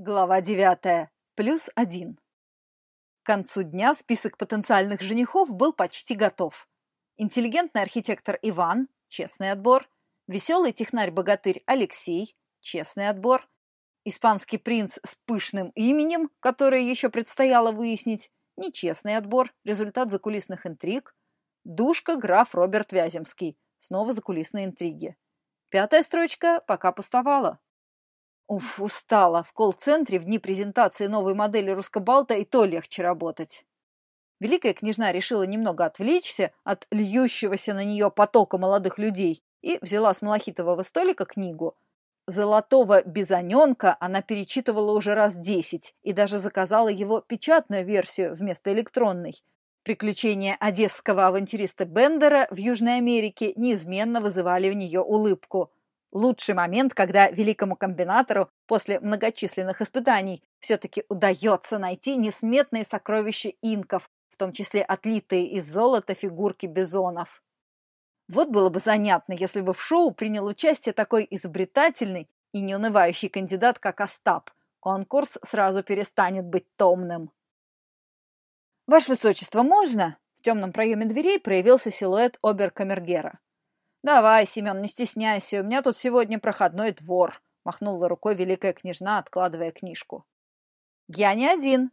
Глава девятая. Плюс один. К концу дня список потенциальных женихов был почти готов. Интеллигентный архитектор Иван – честный отбор. Веселый технарь-богатырь Алексей – честный отбор. Испанский принц с пышным именем, которое еще предстояло выяснить – нечестный отбор, результат закулисных интриг. Душка граф Роберт Вяземский – снова закулисные интриги. Пятая строчка пока пустовала. Уф, устала. В колл-центре в дни презентации новой модели Рускобалта и то легче работать. Великая княжна решила немного отвлечься от льющегося на нее потока молодых людей и взяла с малахитового столика книгу. «Золотого бизоненка» она перечитывала уже раз десять и даже заказала его печатную версию вместо электронной. Приключения одесского авантюриста Бендера в Южной Америке неизменно вызывали в нее улыбку – Лучший момент, когда великому комбинатору после многочисленных испытаний все-таки удается найти несметные сокровища инков, в том числе отлитые из золота фигурки бизонов. Вот было бы занятно, если бы в шоу принял участие такой изобретательный и неунывающий кандидат, как Остап. Конкурс сразу перестанет быть томным. «Ваше Высочество, можно?» В темном проеме дверей проявился силуэт оберкамергера. «Давай, Семен, не стесняйся, у меня тут сегодня проходной двор», — махнула рукой великая княжна, откладывая книжку. «Я не один».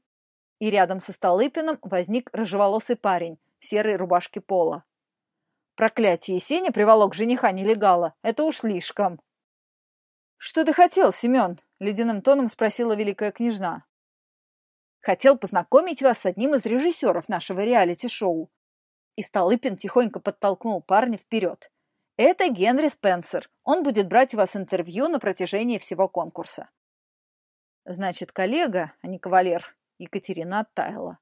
И рядом со Столыпиным возник рыжеволосый парень в серой рубашке пола. Проклятие Есени приволок жениха нелегала. Это уж слишком. «Что ты хотел, Семен?» — ледяным тоном спросила великая княжна. «Хотел познакомить вас с одним из режиссеров нашего реалити-шоу». И Столыпин тихонько подтолкнул парня вперед. Это Генри Спенсер. Он будет брать у вас интервью на протяжении всего конкурса. Значит, коллега, а не кавалер. Екатерина оттаяла.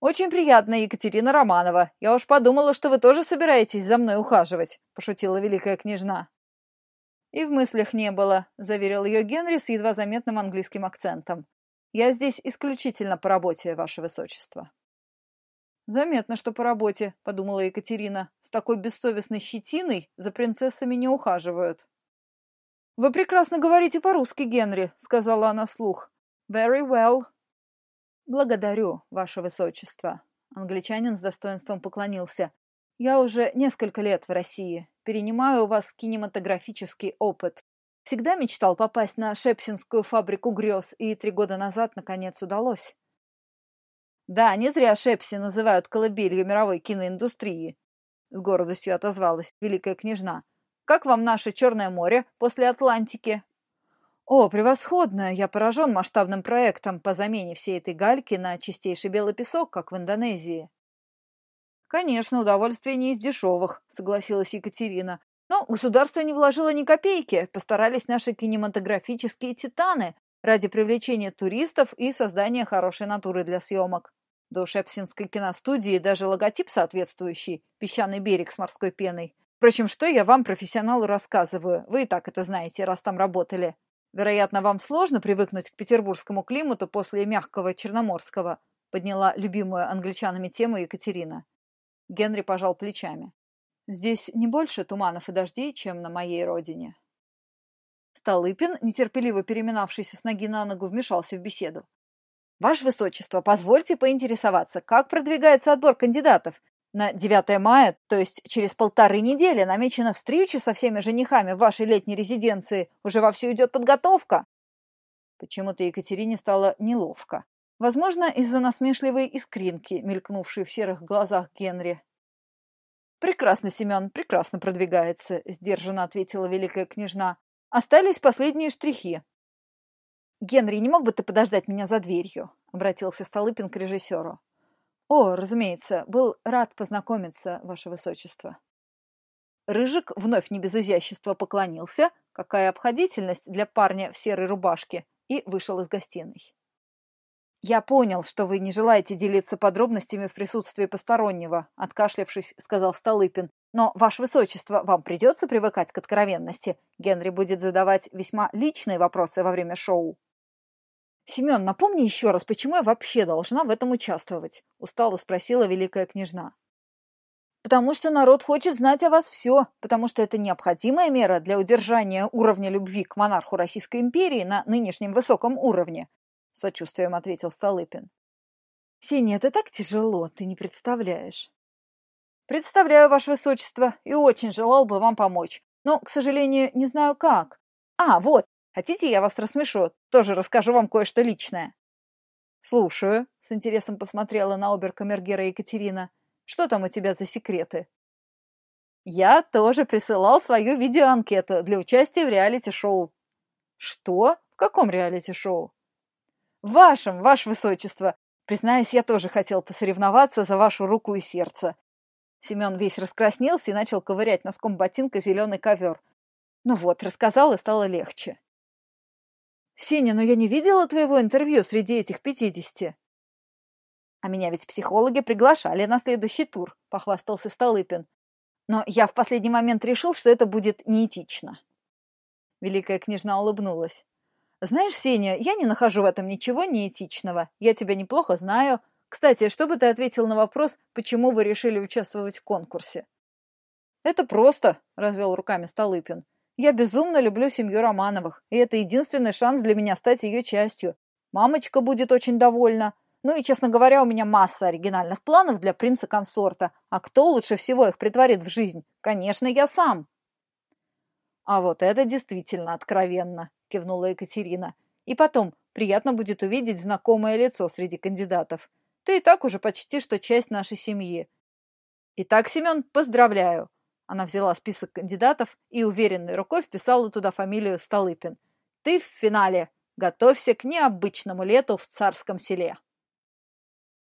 «Очень приятно, Екатерина Романова. Я уж подумала, что вы тоже собираетесь за мной ухаживать», — пошутила великая княжна. «И в мыслях не было», — заверил ее Генри с едва заметным английским акцентом. «Я здесь исключительно по работе, ваше высочество». «Заметно, что по работе», — подумала Екатерина. «С такой бессовестной щетиной за принцессами не ухаживают». «Вы прекрасно говорите по-русски, Генри», — сказала она вслух. «Very well». «Благодарю, ваше высочество». Англичанин с достоинством поклонился. «Я уже несколько лет в России. Перенимаю у вас кинематографический опыт. Всегда мечтал попасть на Шепсинскую фабрику грез, и три года назад, наконец, удалось». Да, не зря Шепси называют колыбелью мировой киноиндустрии, с гордостью отозвалась великая княжна. Как вам наше Черное море после Атлантики? О, превосходно! Я поражен масштабным проектом по замене всей этой гальки на чистейший белый песок, как в Индонезии. Конечно, удовольствие не из дешевых, согласилась Екатерина. Но государство не вложило ни копейки, постарались наши кинематографические титаны ради привлечения туристов и создания хорошей натуры для съемок. До Шепсинской киностудии даже логотип соответствующий – песчаный берег с морской пеной. Впрочем, что я вам, профессионалу, рассказываю? Вы и так это знаете, раз там работали. Вероятно, вам сложно привыкнуть к петербургскому климату после мягкого черноморского, подняла любимую англичанами тему Екатерина. Генри пожал плечами. Здесь не больше туманов и дождей, чем на моей родине. Столыпин, нетерпеливо переминавшийся с ноги на ногу, вмешался в беседу. Ваше Высочество, позвольте поинтересоваться, как продвигается отбор кандидатов? На 9 мая, то есть через полторы недели, намечена встреча со всеми женихами в вашей летней резиденции. Уже вовсю идет подготовка. Почему-то Екатерине стало неловко. Возможно, из-за насмешливой искринки, мелькнувшей в серых глазах Генри. «Прекрасно, Семен, прекрасно продвигается», — сдержанно ответила великая княжна. «Остались последние штрихи. «Генри, не мог бы ты подождать меня за дверью?» — обратился Столыпин к режиссеру. «О, разумеется, был рад познакомиться, ваше высочество». Рыжик вновь не без изящества поклонился, какая обходительность для парня в серой рубашке, и вышел из гостиной. «Я понял, что вы не желаете делиться подробностями в присутствии постороннего», — откашлявшись, сказал Столыпин. «Но, ваше высочество, вам придется привыкать к откровенности. Генри будет задавать весьма личные вопросы во время шоу». «Семен, напомни еще раз, почему я вообще должна в этом участвовать?» – устало спросила великая княжна. Потому что народ хочет знать о вас все, потому что это необходимая мера для удержания уровня любви к монарху Российской империи на нынешнем высоком уровне, — сочувствием ответил Столыпин. — Сеня, это так тяжело, ты не представляешь. — Представляю, Ваше Высочество, и очень желал бы вам помочь, но, к сожалению, не знаю как. А, вот, хотите, я вас рассмешу, тоже расскажу вам кое-что личное. — Слушаю, — с интересом посмотрела на оберкамергера Екатерина. — что там у тебя за секреты? Я тоже присылал свою видеоанкету для участия в реалити-шоу. Что? В каком реалити-шоу? В вашем, ваше высочество. Признаюсь, я тоже хотел посоревноваться за вашу руку и сердце. Семен весь раскраснелся и начал ковырять носком ботинка зеленый ковер. Ну вот, рассказал и стало легче. Сеня, но я не видела твоего интервью среди этих пятидесяти. А меня ведь психологи приглашали на следующий тур, похвастался Столыпин. Но я в последний момент решил, что это будет неэтично. Великая княжна улыбнулась. Знаешь, Сеня, я не нахожу в этом ничего неэтичного. Я тебя неплохо знаю. Кстати, что бы ты ответил на вопрос, почему вы решили участвовать в конкурсе? Это просто, развел руками Столыпин. Я безумно люблю семью Романовых, и это единственный шанс для меня стать ее частью. Мамочка будет очень довольна, ну и, честно говоря, у меня масса оригинальных планов для принца-консорта. А кто лучше всего их притворит в жизнь? Конечно, я сам. А вот это действительно откровенно, кивнула Екатерина. И потом, приятно будет увидеть знакомое лицо среди кандидатов. Ты и так уже почти что часть нашей семьи. Итак, Семен, поздравляю. Она взяла список кандидатов и уверенной рукой вписала туда фамилию Столыпин. Ты в финале. Готовься к необычному лету в царском селе.